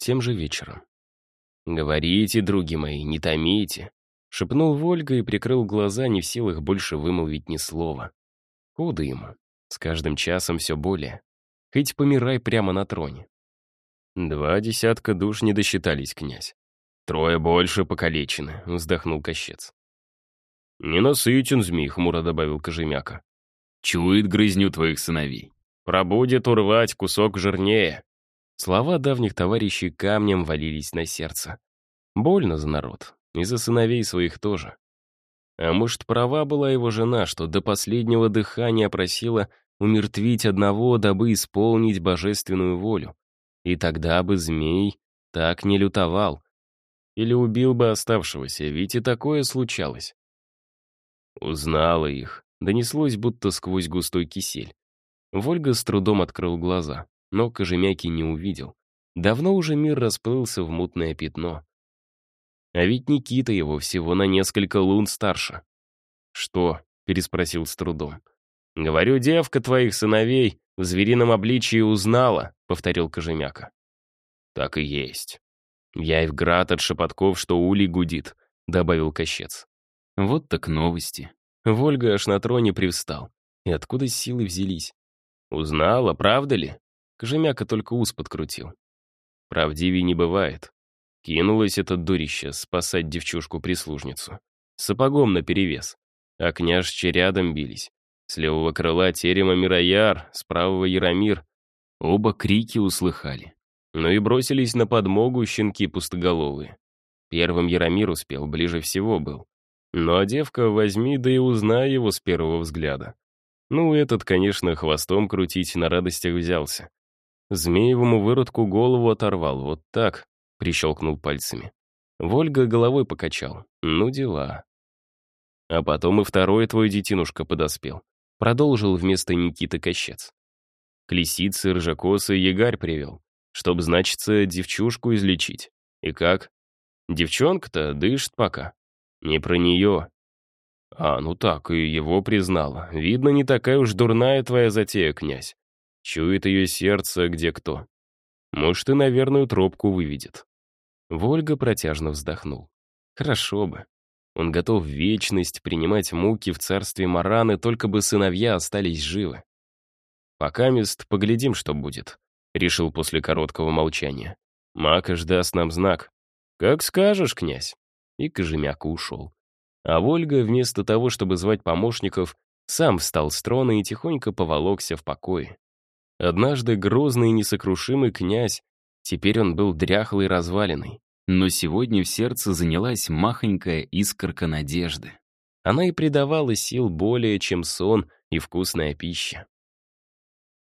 тем же вечером. «Говорите, други мои, не томите», — шепнул Вольга и прикрыл глаза, не в силах больше вымолвить ни слова. Худо ему, с каждым часом все более. Хоть помирай прямо на троне. Два десятка душ не досчитались, князь. Трое больше покалечены, вздохнул Кощец. «Не насытен змей», — хмуро добавил Кожемяка. «Чует грызню твоих сыновей». «Пробудет урвать кусок жирнее». Слова давних товарищей камнем валились на сердце. Больно за народ, и за сыновей своих тоже. А может, права была его жена, что до последнего дыхания просила умертвить одного, дабы исполнить божественную волю. И тогда бы змей так не лютовал. Или убил бы оставшегося, ведь и такое случалось. Узнала их. Донеслось, будто сквозь густой кисель. Вольга с трудом открыл глаза, но Кожемяки не увидел. Давно уже мир расплылся в мутное пятно. А ведь Никита его всего на несколько лун старше. «Что?» — переспросил с трудом. «Говорю, девка твоих сыновей в зверином обличии узнала», — повторил Кожемяка. «Так и есть. Я и в град от шепотков, что улей гудит», — добавил Кощец. Вот так новости. Вольга аж на троне привстал. И откуда силы взялись? Узнала, правда ли? Кожемяка только ус подкрутил. Правдивей не бывает. Кинулась эта дурище спасать девчушку-прислужницу. Сапогом наперевес. А княжчи рядом бились. С левого крыла терема Мирояр, с правого Яромир. Оба крики услыхали. Ну и бросились на подмогу щенки пустоголовые. Первым Яромир успел, ближе всего был. Ну а девка возьми, да и узнай его с первого взгляда. Ну, этот, конечно, хвостом крутить на радостях взялся. Змеевому выродку голову оторвал, вот так, прищелкнул пальцами. Вольга головой покачал. Ну, дела. А потом и второй твой детинушка подоспел. Продолжил вместо Никиты Кощец. К лисице, рыжакосы ягарь привел, чтоб, значится, девчушку излечить. И как? Девчонка-то дышит пока. Не про нее. А, ну так, и его признала. Видно, не такая уж дурная твоя затея, князь. Чует ее сердце где кто. Может, и на верную тропку выведет. Вольга протяжно вздохнул. Хорошо бы. Он готов вечность принимать муки в царстве Мараны, только бы сыновья остались живы. «Пока мест поглядим, что будет», — решил после короткого молчания. «Макаш даст нам знак». «Как скажешь, князь» и Кожемяка ушел. А Вольга, вместо того, чтобы звать помощников, сам встал с трона и тихонько поволокся в покое. Однажды грозный и несокрушимый князь, теперь он был дряхлый и разваленный. Но сегодня в сердце занялась махонькая искорка надежды. Она и придавала сил более, чем сон и вкусная пища.